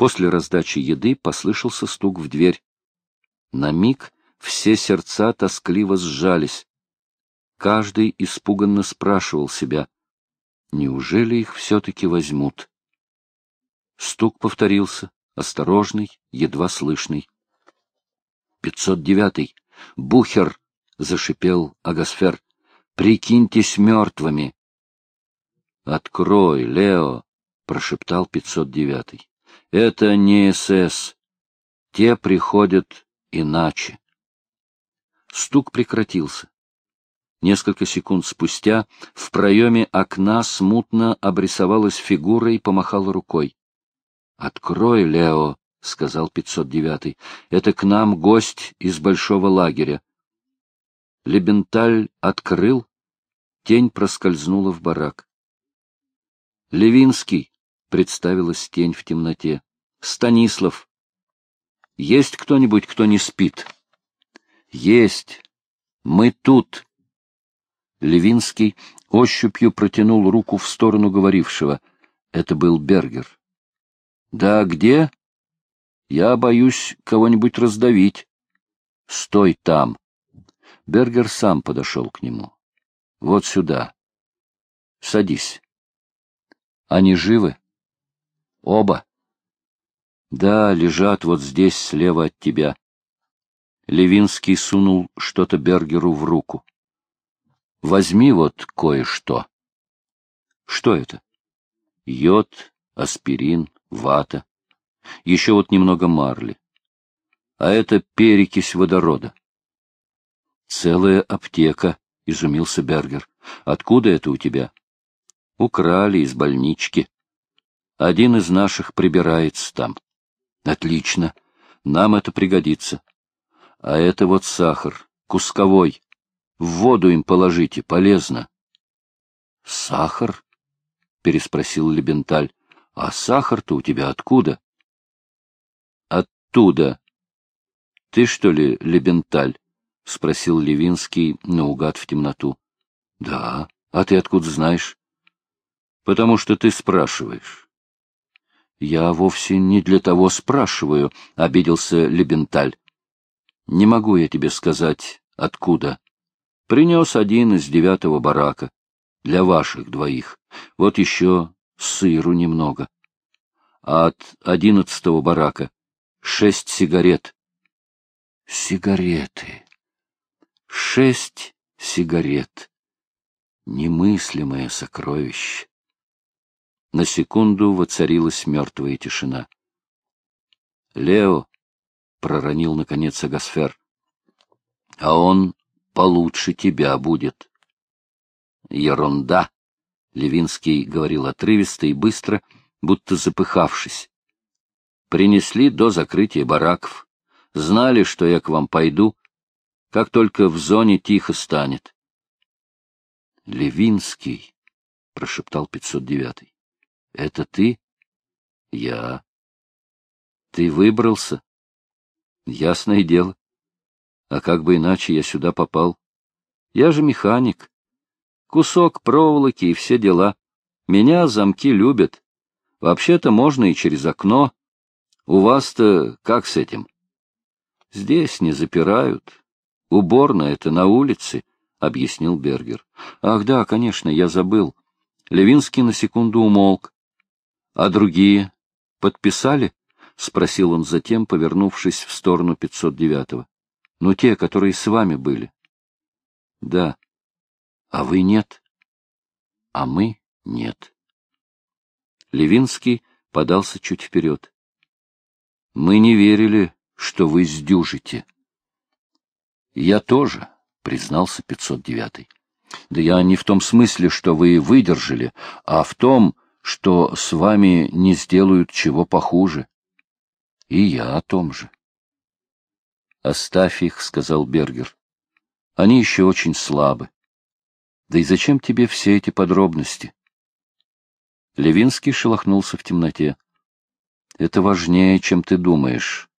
После раздачи еды послышался стук в дверь. На миг все сердца тоскливо сжались. Каждый испуганно спрашивал себя, неужели их все-таки возьмут? Стук повторился, осторожный, едва слышный. «Пятьсот девятый! Бухер!» — зашипел Агасфер. «Прикиньтесь мертвыми!» «Открой, Лео!» — прошептал пятьсот девятый. «Это не СС. Те приходят иначе». Стук прекратился. Несколько секунд спустя в проеме окна смутно обрисовалась фигура и помахала рукой. — Открой, Лео, — сказал 509-й. — Это к нам гость из большого лагеря. Лебенталь открыл, тень проскользнула в барак. — Левинский, — представилась тень в темноте. — Станислав. — Есть кто-нибудь, кто не спит? — Есть. Мы тут. Левинский ощупью протянул руку в сторону говорившего. Это был Бергер. — Да где? — Я боюсь кого-нибудь раздавить. — Стой там. Бергер сам подошел к нему. — Вот сюда. — Садись. — Они живы? — Оба. — Да, лежат вот здесь, слева от тебя. Левинский сунул что-то Бергеру в руку. — Возьми вот кое-что. — Что это? — Йод, аспирин, вата. Еще вот немного марли. А это перекись водорода. — Целая аптека, — изумился Бергер. — Откуда это у тебя? — Украли из больнички. Один из наших прибирается там. — Отлично. Нам это пригодится. А это вот сахар, кусковой. В воду им положите, полезно. — Сахар? — переспросил Лебенталь. — А сахар-то у тебя откуда? — Оттуда. — Ты что ли, Лебенталь? — спросил Левинский наугад в темноту. — Да. А ты откуда знаешь? — Потому что ты спрашиваешь. — Я вовсе не для того спрашиваю, — обиделся Лебенталь. — Не могу я тебе сказать, откуда. Принес один из девятого барака. Для ваших двоих. Вот еще сыру немного. А от одиннадцатого барака шесть сигарет. Сигареты. Шесть сигарет. Немыслимое сокровище. На секунду воцарилась мертвая тишина. — Лео, — проронил наконец Агасфер, — а он получше тебя будет. Ерунда, Левинский говорил отрывисто и быстро, будто запыхавшись. Принесли до закрытия бараков. Знали, что я к вам пойду, как только в зоне тихо станет. Левинский, прошептал 509. Это ты? Я. Ты выбрался? Ясное дело. А как бы иначе я сюда попал? Я же механик. Кусок проволоки и все дела. Меня замки любят. Вообще-то можно и через окно. У вас-то как с этим? Здесь не запирают. Уборная это на улице, — объяснил Бергер. Ах да, конечно, я забыл. Левинский на секунду умолк. А другие подписали? — спросил он затем, повернувшись в сторону 509-го. Ну, те, которые с вами были. Да. А вы нет. А мы нет. Левинский подался чуть вперед. Мы не верили, что вы сдюжите. Я тоже, признался 509-й. Да я не в том смысле, что вы выдержали, а в том, что с вами не сделают чего похуже. И я о том же. — Оставь их, — сказал Бергер. — Они еще очень слабы. Да и зачем тебе все эти подробности? Левинский шелохнулся в темноте. — Это важнее, чем ты думаешь.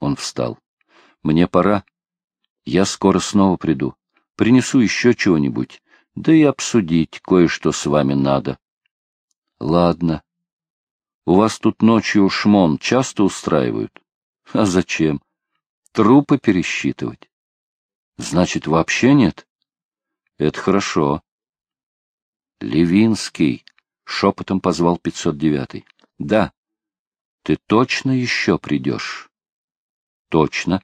Он встал. — Мне пора. Я скоро снова приду. Принесу еще чего-нибудь. Да и обсудить кое-что с вами надо. — Ладно. У вас тут ночью шмон часто устраивают? А зачем? Трупы пересчитывать. Значит, вообще нет? Это хорошо. Левинский, — шепотом позвал 509-й. Да. Ты точно еще придешь? Точно.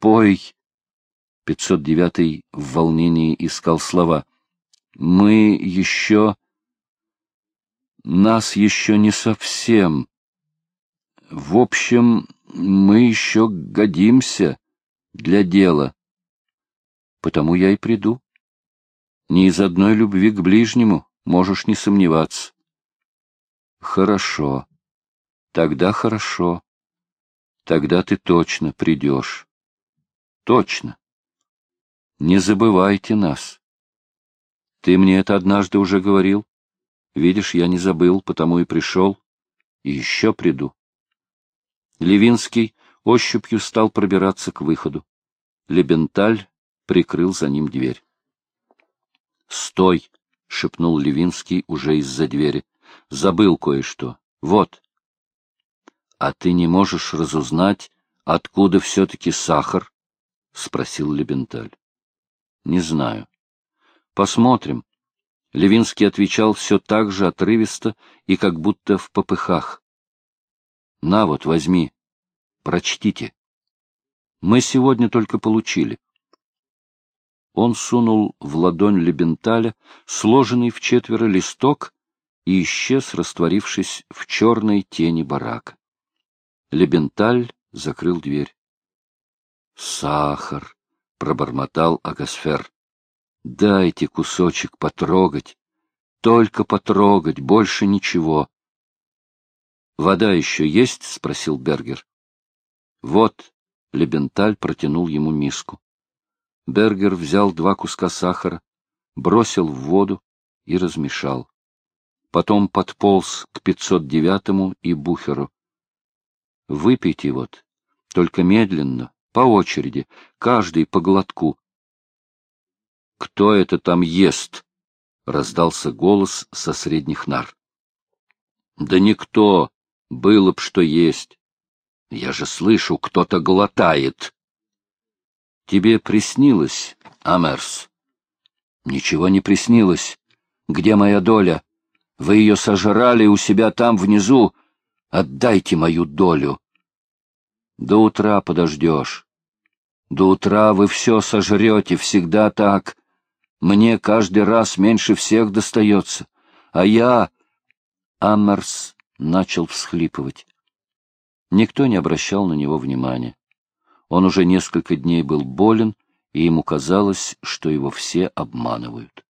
Пой. 509-й в волнении искал слова. Мы еще нас еще не совсем. В общем, мы еще годимся для дела. Потому я и приду. Не из одной любви к ближнему, можешь не сомневаться. Хорошо. Тогда хорошо. Тогда ты точно придешь. Точно. Не забывайте нас. Ты мне это однажды уже говорил. Видишь, я не забыл, потому и пришел. И еще приду. Левинский ощупью стал пробираться к выходу. Лебенталь прикрыл за ним дверь. — Стой! — шепнул Левинский уже из-за двери. — Забыл кое-что. Вот. — А ты не можешь разузнать, откуда все-таки сахар? — спросил Лебенталь. — Не знаю. — Посмотрим. Левинский отвечал все так же отрывисто и как будто в попыхах. — На вот, возьми. Прочтите. Мы сегодня только получили. Он сунул в ладонь Лебенталя сложенный в четверо листок и исчез, растворившись в черной тени барака. Лебенталь закрыл дверь. — Сахар! — пробормотал Агасфер. Дайте кусочек потрогать. Только потрогать, больше ничего. — Вода еще есть? — спросил Бергер. — Вот. Лебенталь протянул ему миску. Бергер взял два куска сахара, бросил в воду и размешал. Потом подполз к 509-му и Бухеру. — Выпейте вот, только медленно, по очереди, каждый по глотку. — Кто это там ест? — раздался голос со средних нар. — Да никто. Было б что есть. Я же слышу, кто-то глотает. — Тебе приснилось, Амерс? — Ничего не приснилось. Где моя доля? Вы ее сожрали у себя там внизу. Отдайте мою долю. До утра подождешь. До утра вы все сожрете, всегда так. Мне каждый раз меньше всех достается. А я... Аммерс начал всхлипывать. Никто не обращал на него внимания. Он уже несколько дней был болен, и ему казалось, что его все обманывают.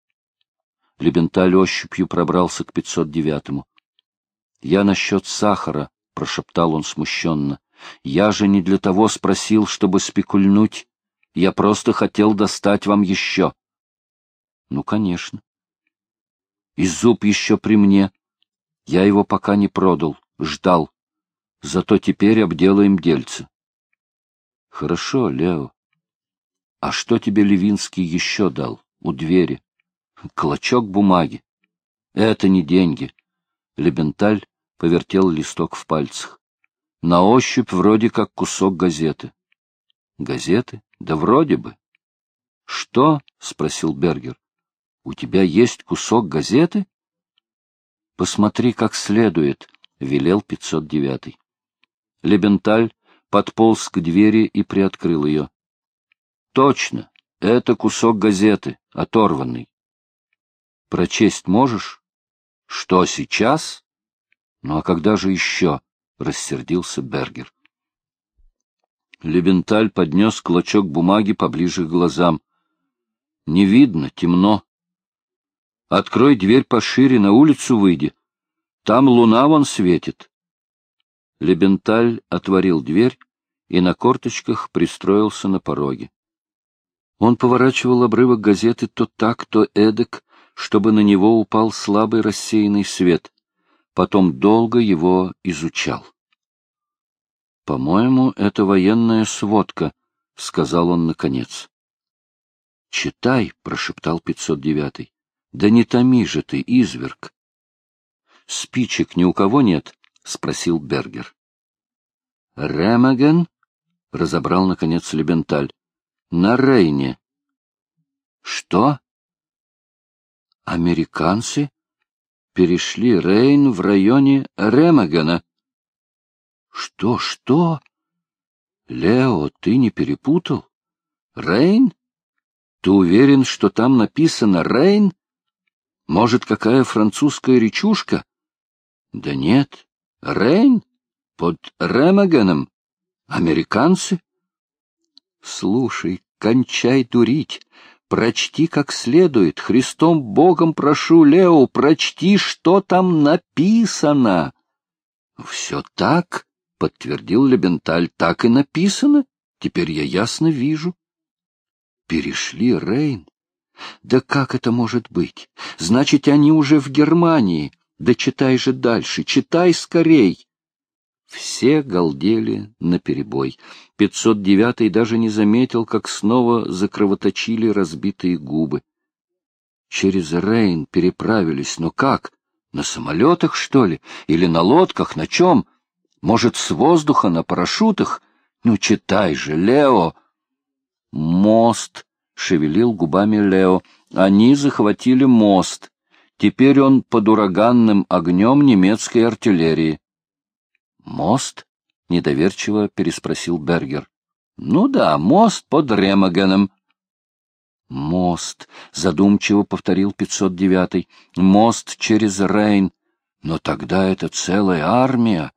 Лебенталь ощупью пробрался к 509-му. — Я насчет сахара, — прошептал он смущенно. — Я же не для того спросил, чтобы спекульнуть. Я просто хотел достать вам еще. Ну, конечно. И зуб еще при мне. Я его пока не продал, ждал. Зато теперь обделаем дельце. Хорошо, Лео. А что тебе Левинский еще дал у двери? Клочок бумаги. Это не деньги. Лебенталь повертел листок в пальцах. На ощупь вроде как кусок газеты. Газеты? Да вроде бы. Что? — спросил Бергер. — У тебя есть кусок газеты? — Посмотри как следует, — велел 509-й. Лебенталь подполз к двери и приоткрыл ее. — Точно, это кусок газеты, оторванный. — Прочесть можешь? — Что, сейчас? — Ну а когда же еще? — рассердился Бергер. Лебенталь поднес клочок бумаги поближе к глазам. — Не видно, темно. Открой дверь пошире, на улицу выйди. Там луна вон светит. Лебенталь отворил дверь и на корточках пристроился на пороге. Он поворачивал обрывок газеты то так, то эдак, чтобы на него упал слабый рассеянный свет. Потом долго его изучал. — По-моему, это военная сводка, — сказал он наконец. — Читай, — прошептал 509-й. Да не томи же ты, изверг. Спичек ни у кого нет? — спросил Бергер. — Ремаген? — разобрал, наконец, Лебенталь. — На Рейне. — Что? — Американцы перешли Рейн в районе Ремагена. — Что, что? — Лео, ты не перепутал? Рейн? Ты уверен, что там написано Рейн? Может, какая французская речушка? Да нет, Рейн под Ремагеном. Американцы? Слушай, кончай дурить. Прочти как следует. Христом Богом прошу, Лео, прочти, что там написано. Все так, подтвердил Лебенталь, так и написано. Теперь я ясно вижу. Перешли Рейн. Да как это может быть? Значит, они уже в Германии. Да читай же дальше, читай скорей. Все галдели наперебой. 509-й даже не заметил, как снова закровоточили разбитые губы. Через Рейн переправились, но как? На самолетах, что ли? Или на лодках? На чем? Может, с воздуха, на парашютах? Ну, читай же, Лео! Мост, — шевелил губами Лео. Они захватили мост. Теперь он под ураганным огнем немецкой артиллерии. «Мост?» — недоверчиво переспросил Бергер. «Ну да, мост под Ремагеном». «Мост», — задумчиво повторил 509-й, — «мост через Рейн. Но тогда это целая армия.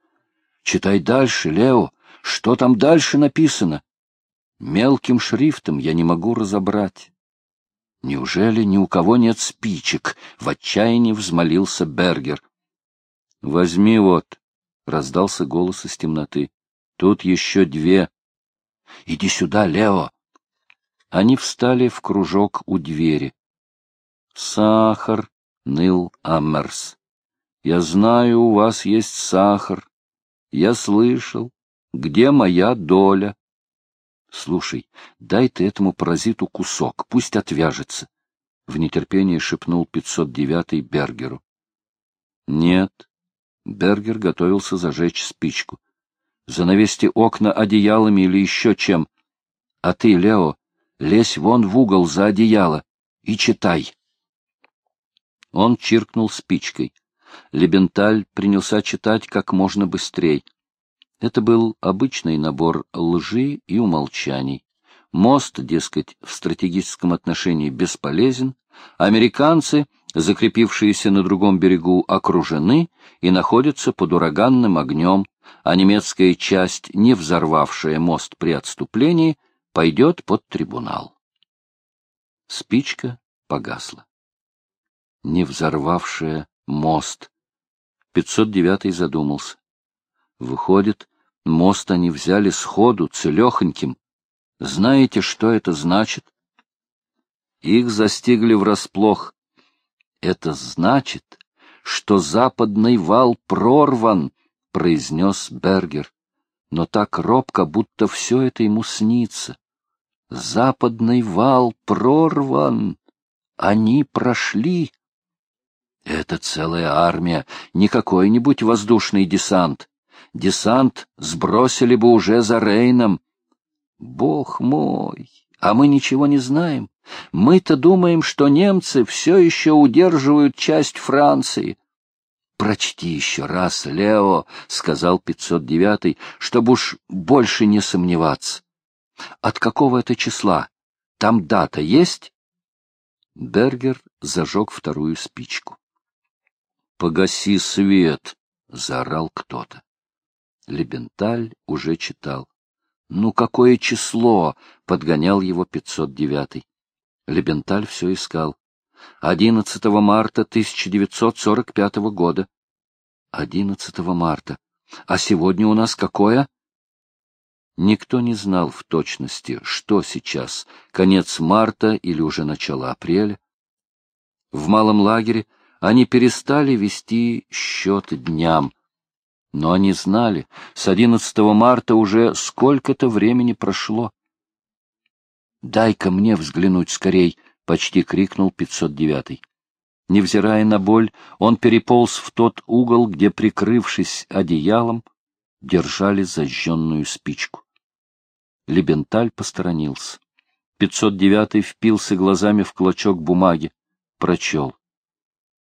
Читай дальше, Лео, что там дальше написано?» Мелким шрифтом я не могу разобрать. Неужели ни у кого нет спичек? В отчаянии взмолился Бергер. — Возьми вот, — раздался голос из темноты. — Тут еще две. — Иди сюда, Лео. Они встали в кружок у двери. — Сахар, — ныл Аммерс. — Я знаю, у вас есть сахар. Я слышал. Где моя доля? Слушай, дай ты этому паразиту кусок, пусть отвяжется. В нетерпении шепнул 509-й Бергеру. Нет. Бергер готовился зажечь спичку. Занавести окна одеялами или еще чем. А ты, Лео, лезь вон в угол за одеяло и читай. Он чиркнул спичкой. Лебенталь принялся читать как можно быстрее. Это был обычный набор лжи и умолчаний. Мост, дескать, в стратегическом отношении бесполезен, американцы, закрепившиеся на другом берегу, окружены и находятся под ураганным огнем, а немецкая часть, не взорвавшая мост при отступлении, пойдет под трибунал. Спичка погасла. Не взорвавшая мост. 509 задумался. Выходит, мост они взяли сходу, целехоньким. Знаете, что это значит? Их застигли врасплох. Это значит, что западный вал прорван, — произнес Бергер, но так робко, будто все это ему снится. Западный вал прорван. Они прошли. Это целая армия, не какой-нибудь воздушный десант десант сбросили бы уже за Рейном. Бог мой, а мы ничего не знаем. Мы-то думаем, что немцы все еще удерживают часть Франции. «Прочти еще раз, Лео», — сказал 509-й, — «чтобы уж больше не сомневаться. От какого это числа? Там дата есть?» Бергер зажег вторую спичку. «Погаси свет!» — заорал кто-то. Лебенталь уже читал. «Ну, какое число?» — подгонял его 509-й. Лебенталь все искал. 11 марта 1945 года. 11 марта. А сегодня у нас какое? Никто не знал в точности, что сейчас, конец марта или уже начало апреля. В малом лагере они перестали вести счет дням. Но они знали, с 11 марта уже сколько-то времени прошло. «Дай-ка мне взглянуть скорей!» — почти крикнул 509-й. Невзирая на боль, он переполз в тот угол, где, прикрывшись одеялом, держали зажженную спичку. Лебенталь посторонился. 509-й впился глазами в клочок бумаги, прочел.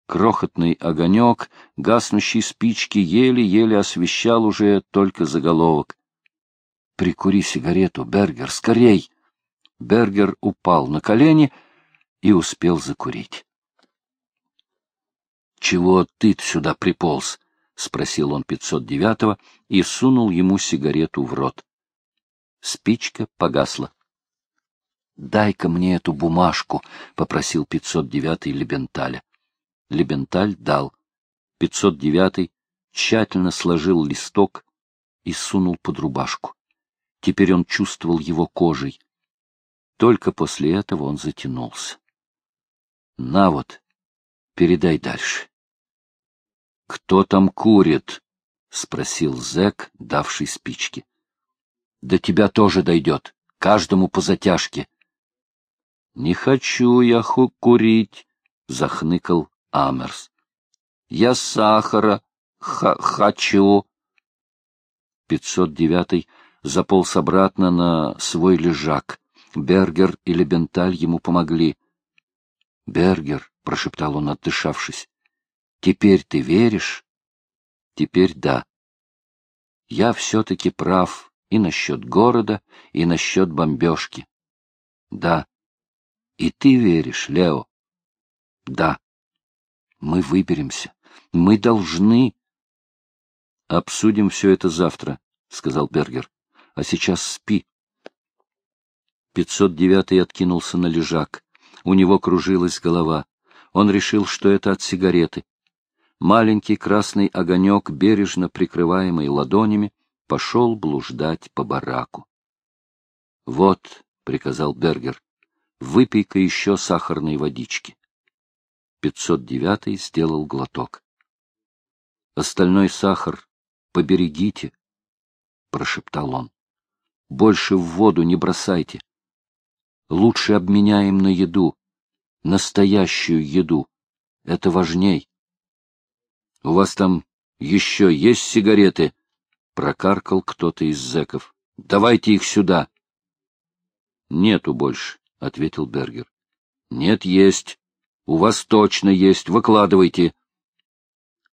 Крохотный огонек, гаснущий спички, еле-еле освещал уже только заголовок. «Прикури сигарету, Бергер, скорей!» Бергер упал на колени и успел закурить. «Чего ты сюда приполз?» — спросил он 509-го и сунул ему сигарету в рот. Спичка погасла. — Дай-ка мне эту бумажку, — попросил 509-й Лебенталя. Лебенталь дал. 509-й тщательно сложил листок и сунул под рубашку. Теперь он чувствовал его кожей. Только после этого он затянулся. — На вот, передай дальше. — Кто там курит? — спросил зэк, давший спички. — До тебя тоже дойдет, каждому по затяжке. — Не хочу я ху курить, — захныкал Амерс. — Я сахара х хочу. Пятьсот девятый заполз обратно на свой лежак. Бергер и Лебенталь ему помогли. — Бергер, — прошептал он, отдышавшись, Теперь ты веришь? Теперь да. Я все-таки прав и насчет города, и насчет бомбежки. Да. И ты веришь, Лео? Да. Мы выберемся. Мы должны. Обсудим все это завтра, — сказал Бергер. А сейчас спи. 509-й откинулся на лежак. У него кружилась голова. Он решил, что это от сигареты маленький красный огонек, бережно прикрываемый ладонями, пошел блуждать по бараку. — Вот, — приказал Бергер, — выпей-ка еще сахарной водички. 509 сделал глоток. — Остальной сахар поберегите, — прошептал он. — Больше в воду не бросайте. Лучше обменяем на еду, настоящую еду. Это важней. — У вас там еще есть сигареты? — прокаркал кто-то из зэков. — Давайте их сюда. — Нету больше, — ответил Бергер. — Нет, есть. У вас точно есть. Выкладывайте.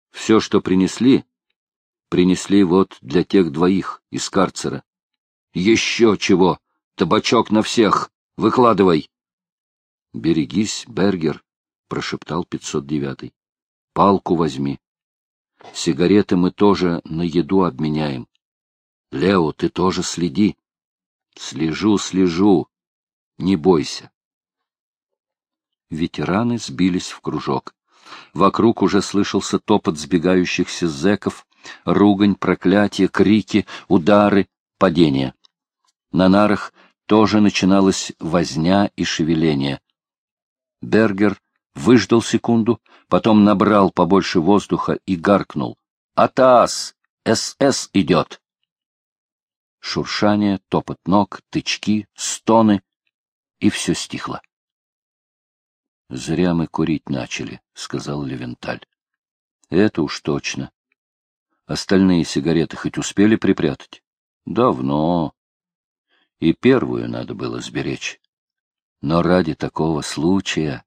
Все, что принесли, принесли вот для тех двоих из карцера. Еще чего? Табачок на всех. Выкладывай. — Берегись, Бергер, — прошептал 509-й. — Палку возьми. Сигареты мы тоже на еду обменяем. Лео, ты тоже следи. Слежу, слежу. Не бойся. Ветераны сбились в кружок. Вокруг уже слышался топот сбегающихся зэков, ругань, проклятия, крики, удары, падения. На нарах тоже начиналась возня и шевеление. Бергер выждал секунду, потом набрал побольше воздуха и гаркнул. «Атас! СС идет!» Шуршание, топот ног, тычки, стоны, и все стихло. «Зря мы курить начали», — сказал Левенталь. «Это уж точно. Остальные сигареты хоть успели припрятать?» «Давно. И первую надо было сберечь. Но ради такого случая...»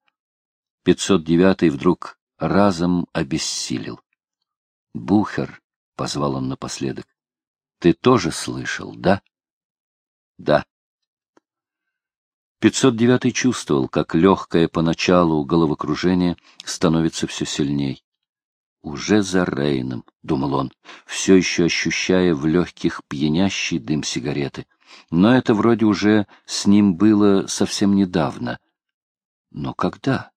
509-й вдруг разом обессилел. — Бухер, — позвал он напоследок, — ты тоже слышал, да? — Да. 509-й чувствовал, как легкое поначалу головокружение становится все сильней. «Уже за Рейном», — думал он, все еще ощущая в легких пьянящий дым сигареты. Но это вроде уже с ним было совсем недавно. Но когда?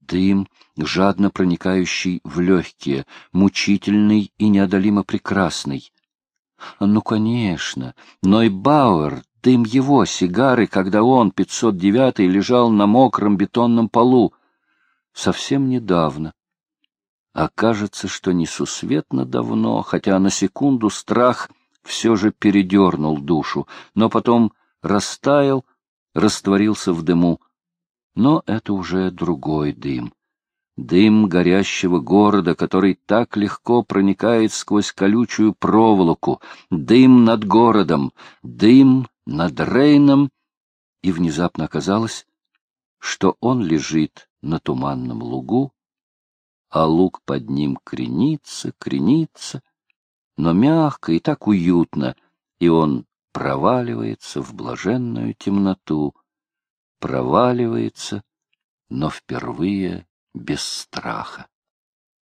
дым, жадно проникающий в легкие, мучительный и неодолимо прекрасный. Ну, конечно, но и Бауэр, дым его сигары, когда он, 509-й, лежал на мокром бетонном полу. Совсем недавно. А кажется, что несусветно давно, хотя на секунду страх все же передернул душу, но потом растаял, растворился в дыму, но это уже другой дым, дым горящего города, который так легко проникает сквозь колючую проволоку, дым над городом, дым над Рейном, и внезапно оказалось, что он лежит на туманном лугу, а луг под ним кренится, кренится, но мягко и так уютно, и он проваливается в блаженную темноту, проваливается, но впервые без страха.